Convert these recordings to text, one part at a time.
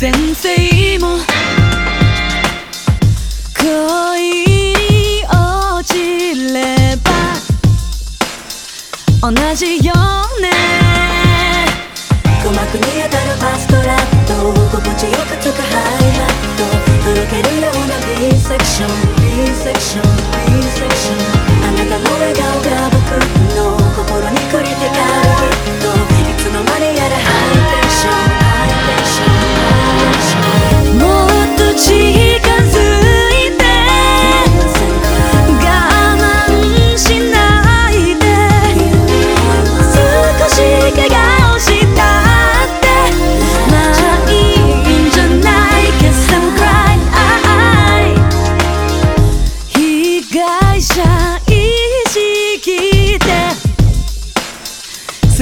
先生も恋落ちれば同じよね。鼓膜に当た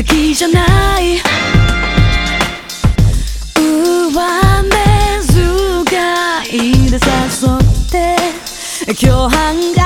敵じゃない。不安でで誘って。共犯が